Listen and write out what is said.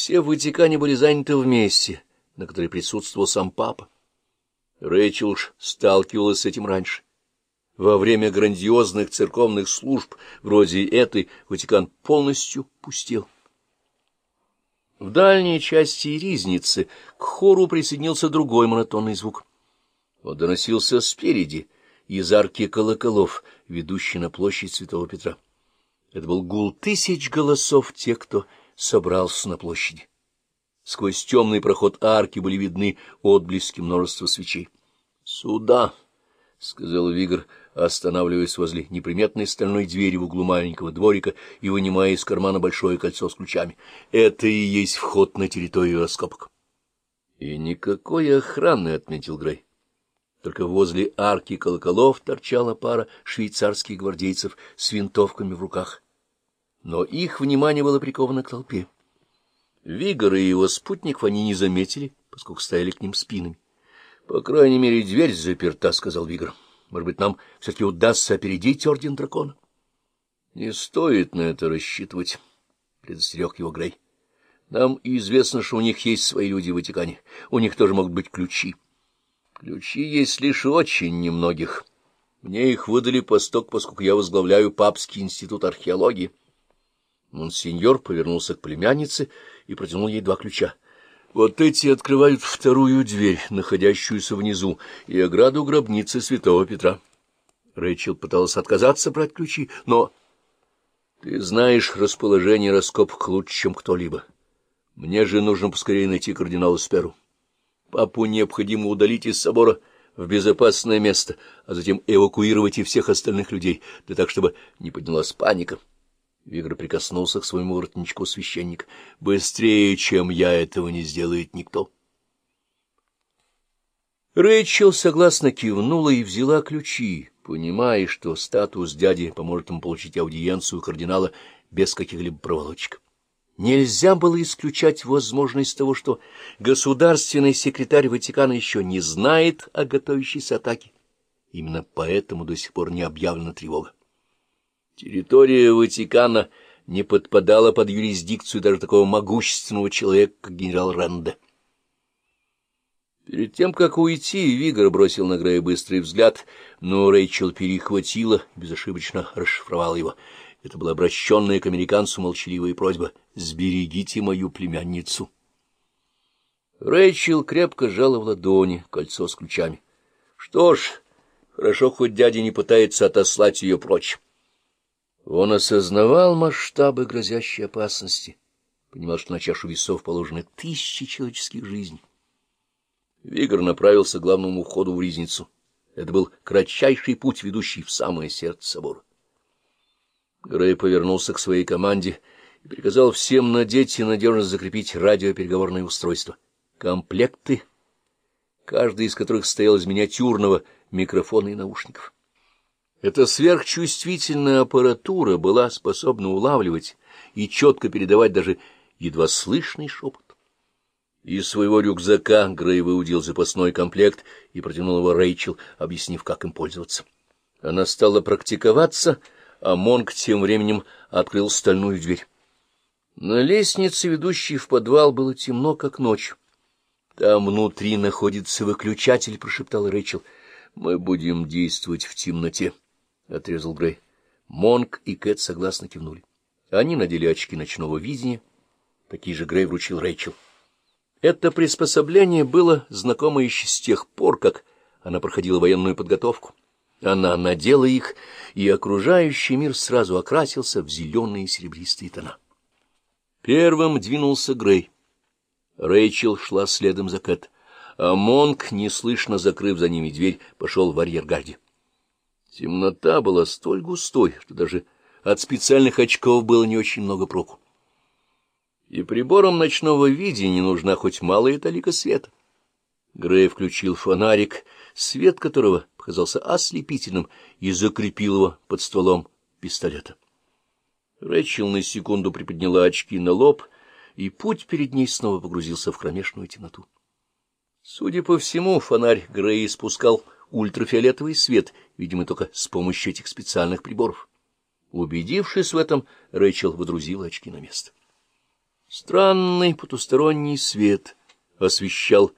Все в Ватикане были заняты вместе, на которой присутствовал сам папа. Рэйчел уж сталкивалась с этим раньше. Во время грандиозных церковных служб, вроде этой, Ватикан полностью пустел. В дальней части ризницы к хору присоединился другой монотонный звук. Он доносился спереди, из арки колоколов, ведущей на площадь Святого Петра. Это был гул тысяч голосов тех, кто собрался на площади. Сквозь темный проход арки были видны отблески множества свечей. — Сюда! — сказал Вигр, останавливаясь возле неприметной стальной двери в углу маленького дворика и вынимая из кармана большое кольцо с ключами. — Это и есть вход на территорию раскопок. — И никакой охраны, — отметил Грей. Только возле арки колоколов торчала пара швейцарских гвардейцев с винтовками в руках. Но их внимание было приковано к толпе. Вигора и его спутников они не заметили, поскольку стояли к ним спинами. — По крайней мере, дверь заперта, — сказал Вигор. — Может быть, нам все-таки удастся опередить Орден Дракона? — Не стоит на это рассчитывать, — предостерег его Грей. — Нам известно, что у них есть свои люди в Ватикане. У них тоже могут быть ключи. Ключи есть лишь очень немногих. Мне их выдали посток, поскольку я возглавляю Папский институт археологии. Монсеньор повернулся к племяннице и протянул ей два ключа. Вот эти открывают вторую дверь, находящуюся внизу, и ограду гробницы святого Петра. Рэйчел пыталась отказаться брать ключи, но... Ты знаешь расположение раскопок лучше, чем кто-либо. Мне же нужно поскорее найти кардинала Сперу. Папу необходимо удалить из собора в безопасное место, а затем эвакуировать и всех остальных людей, да так, чтобы не поднялась паника. Вигр прикоснулся к своему воротничку священник. Быстрее, чем я, этого не сделает никто. Рэйчел согласно кивнула и взяла ключи, понимая, что статус дяди поможет ему получить аудиенцию кардинала без каких-либо проволочек. Нельзя было исключать возможность того, что государственный секретарь Ватикана еще не знает о готовящейся атаке. Именно поэтому до сих пор не объявлена тревога. Территория Ватикана не подпадала под юрисдикцию даже такого могущественного человека, как генерал Ренде. Перед тем, как уйти, Вигор бросил на Грея быстрый взгляд, но Рэйчел перехватила, безошибочно расшифровала его — это была обращенная к американцу молчаливая просьба «Сберегите мою племянницу». Рэйчел крепко сжала в ладони кольцо с ключами. Что ж, хорошо, хоть дядя не пытается отослать ее прочь. Он осознавал масштабы грозящей опасности, понимал, что на чашу весов положены тысячи человеческих жизней. Вигр направился к главному входу в ризницу. Это был кратчайший путь, ведущий в самое сердце собора. Грей повернулся к своей команде и приказал всем надеть и надежно закрепить радиопереговорное устройство. Комплекты, каждый из которых стоял из миниатюрного микрофона и наушников. Эта сверхчувствительная аппаратура была способна улавливать и четко передавать даже едва слышный шепот. Из своего рюкзака Грей выудил запасной комплект и протянул его Рэйчел, объяснив, как им пользоваться. Она стала практиковаться — а Монг тем временем открыл стальную дверь. На лестнице, ведущей в подвал, было темно, как ночь. — Там внутри находится выключатель, — прошептал Рэйчел. — Мы будем действовать в темноте, — отрезал Грей. Монг и Кэт согласно кивнули. Они надели очки ночного видения. Такие же Грей вручил Рэйчел. Это приспособление было знакомо еще с тех пор, как она проходила военную подготовку. Она надела их, и окружающий мир сразу окрасился в зеленые серебристые тона. Первым двинулся Грей. Рэйчел шла следом за Кэт, а Монк, неслышно закрыв за ними дверь, пошел в арьергарде. Темнота была столь густой, что даже от специальных очков было не очень много проку. И приборам ночного видения нужна хоть малая талика света. Грей включил фонарик, свет которого показался ослепительным, и закрепил его под стволом пистолета. Рэчел на секунду приподняла очки на лоб, и путь перед ней снова погрузился в кромешную темноту. Судя по всему, фонарь Грей испускал ультрафиолетовый свет, видимо, только с помощью этих специальных приборов. Убедившись в этом, Рэйчел водрузила очки на место. Странный потусторонний свет освещал